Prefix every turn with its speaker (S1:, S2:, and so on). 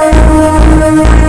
S1: Oh, my God.